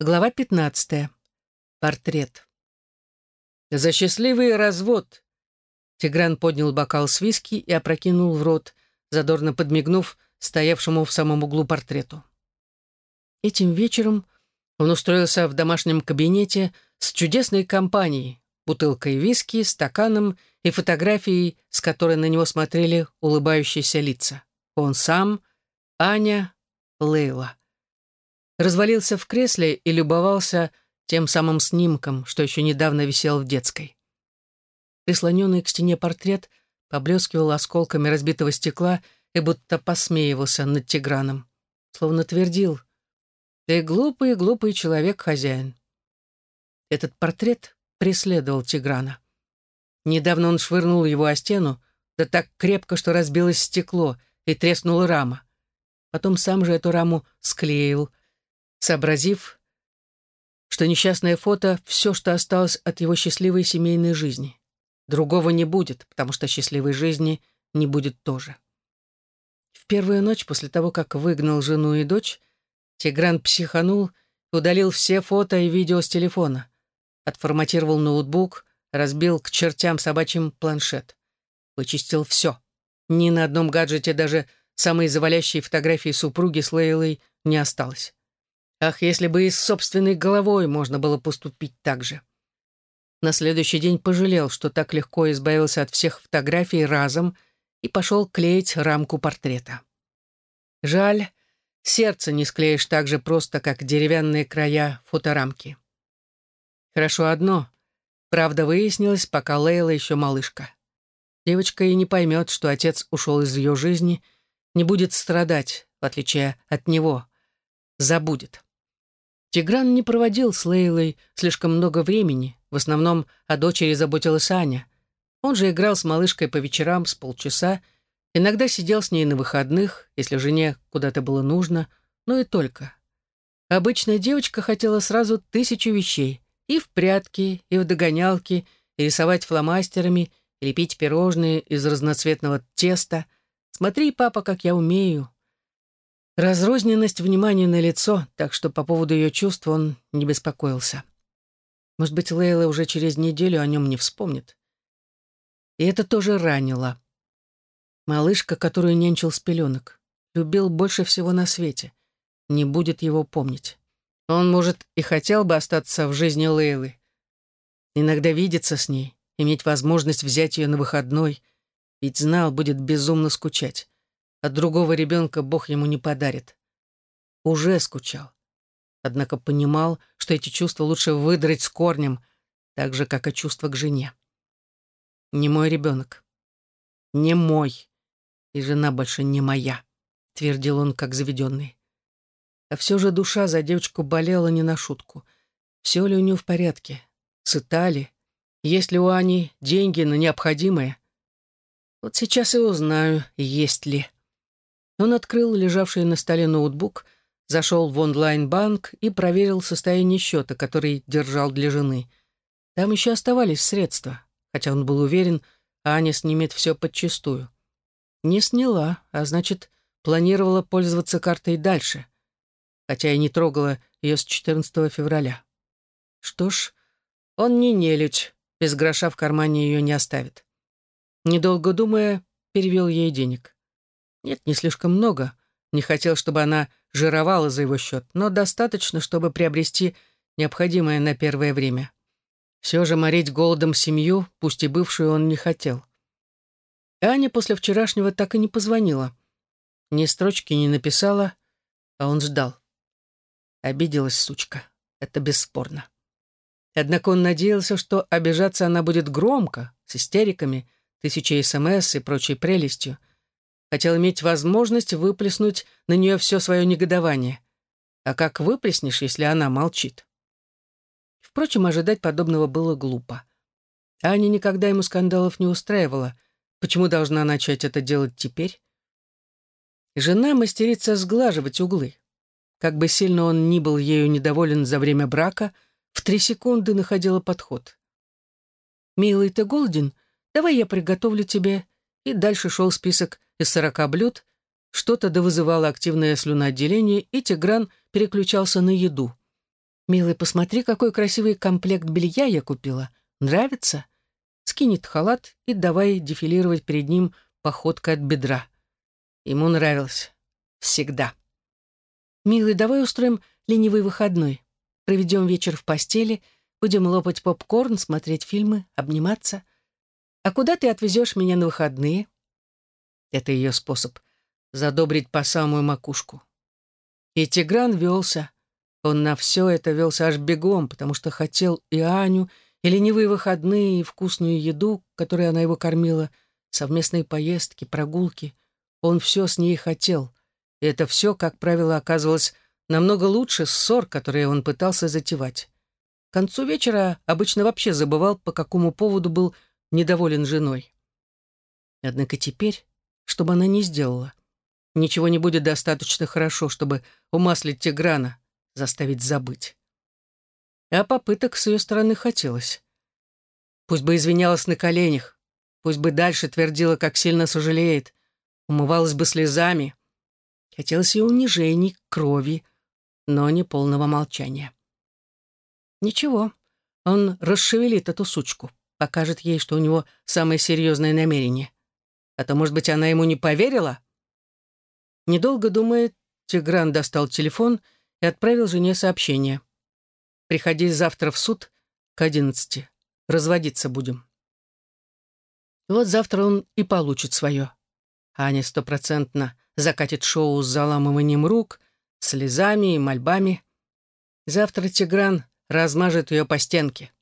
Глава 15. Портрет. «За счастливый развод!» Тигран поднял бокал с виски и опрокинул в рот, задорно подмигнув стоявшему в самом углу портрету. Этим вечером он устроился в домашнем кабинете с чудесной компанией, бутылкой виски, стаканом и фотографией, с которой на него смотрели улыбающиеся лица. Он сам, Аня, Лейла развалился в кресле и любовался тем самым снимком, что еще недавно висел в детской. Прислоненный к стене портрет поблескивал осколками разбитого стекла и будто посмеивался над Тиграном, словно твердил «Ты глупый, глупый человек, хозяин». Этот портрет преследовал Тиграна. Недавно он швырнул его о стену, да так крепко, что разбилось стекло и треснула рама. Потом сам же эту раму склеил — сообразив, что несчастное фото — все, что осталось от его счастливой семейной жизни. Другого не будет, потому что счастливой жизни не будет тоже. В первую ночь после того, как выгнал жену и дочь, Тигран психанул и удалил все фото и видео с телефона, отформатировал ноутбук, разбил к чертям собачьим планшет. Вычистил все. Ни на одном гаджете даже самой завалящей фотографии супруги с Лейлой не осталось. Ах, если бы и с собственной головой можно было поступить так же. На следующий день пожалел, что так легко избавился от всех фотографий разом и пошел клеить рамку портрета. Жаль, сердце не склеишь так же просто, как деревянные края фоторамки. Хорошо одно. Правда выяснилась, пока Лейла еще малышка. Девочка и не поймет, что отец ушел из ее жизни, не будет страдать, в отличие от него. Забудет. Тигран не проводил с Лейлой слишком много времени, в основном о дочери заботилась Аня. Он же играл с малышкой по вечерам с полчаса, иногда сидел с ней на выходных, если жене куда-то было нужно, но и только. Обычная девочка хотела сразу тысячу вещей. И в прятки, и в догонялки, и рисовать фломастерами, и лепить пирожные из разноцветного теста. «Смотри, папа, как я умею», Разрозненность внимания на лицо, так что по поводу ее чувств он не беспокоился. Может быть, Лейла уже через неделю о нем не вспомнит. И это тоже ранило. Малышка, которую нянчил с пеленок, любил больше всего на свете, не будет его помнить. Он, может, и хотел бы остаться в жизни Лейлы. Иногда видеться с ней, иметь возможность взять ее на выходной, ведь знал, будет безумно скучать. От другого ребенка Бог ему не подарит. Уже скучал. Однако понимал, что эти чувства лучше выдрать с корнем, так же, как и чувства к жене. Не мой ребенок. Не мой. И жена больше не моя, твердил он, как заведенный. А все же душа за девочку болела не на шутку. Все ли у нее в порядке? Сыта ли? Есть ли у Ани деньги на необходимое? Вот сейчас и узнаю, есть ли. Он открыл лежавший на столе ноутбук, зашел в онлайн-банк и проверил состояние счета, который держал для жены. Там еще оставались средства, хотя он был уверен, Аня снимет все подчистую. Не сняла, а значит, планировала пользоваться картой дальше, хотя и не трогала ее с 14 февраля. Что ж, он не нелюдь, без гроша в кармане ее не оставит. Недолго думая, перевел ей денег. Нет, не слишком много. Не хотел, чтобы она жировала за его счет, но достаточно, чтобы приобрести необходимое на первое время. Все же морить голодом семью, пусть и бывшую, он не хотел. Аня после вчерашнего так и не позвонила. Ни строчки не написала, а он ждал. Обиделась сучка. Это бесспорно. Однако он надеялся, что обижаться она будет громко, с истериками, тысячей СМС и прочей прелестью — Хотел иметь возможность выплеснуть на нее все свое негодование. А как выплеснешь, если она молчит? Впрочем, ожидать подобного было глупо. Аня никогда ему скандалов не устраивала. Почему должна начать это делать теперь? Жена мастерится сглаживать углы. Как бы сильно он ни был ею недоволен за время брака, в три секунды находила подход. «Милый, ты голоден? Давай я приготовлю тебе». И дальше шел список из сорока блюд, что-то довызывало активное слюноотделение, и Тигран переключался на еду. «Милый, посмотри, какой красивый комплект белья я купила. Нравится?» Скинет халат и давай дефилировать перед ним походкой от бедра. Ему нравилось. Всегда. «Милый, давай устроим ленивый выходной. Проведем вечер в постели, будем лопать попкорн, смотреть фильмы, обниматься. А куда ты отвезешь меня на выходные?» Это ее способ — задобрить по самую макушку. И Тигран велся. Он на все это велся аж бегом, потому что хотел и Аню, и ленивые выходные, и вкусную еду, которой она его кормила, совместные поездки, прогулки. Он все с ней хотел. И это все, как правило, оказывалось намного лучше ссор, которые он пытался затевать. К концу вечера обычно вообще забывал, по какому поводу был недоволен женой. Однако теперь, что бы она ни сделала, ничего не будет достаточно хорошо, чтобы умаслить Тиграна, заставить забыть. А попыток с ее стороны хотелось. Пусть бы извинялась на коленях, пусть бы дальше твердила, как сильно сожалеет, умывалась бы слезами. Хотелось и унижений, крови, но не полного молчания. Ничего, он расшевелит эту сучку, покажет ей, что у него самое серьезное намерение. А то, может быть, она ему не поверила? Недолго думая, Тигран достал телефон и отправил жене сообщение. «Приходи завтра в суд к одиннадцати. Разводиться будем». Вот завтра он и получит свое. Аня стопроцентно закатит шоу с заламыванием рук, слезами и мольбами. Завтра Тигран размажет ее по стенке.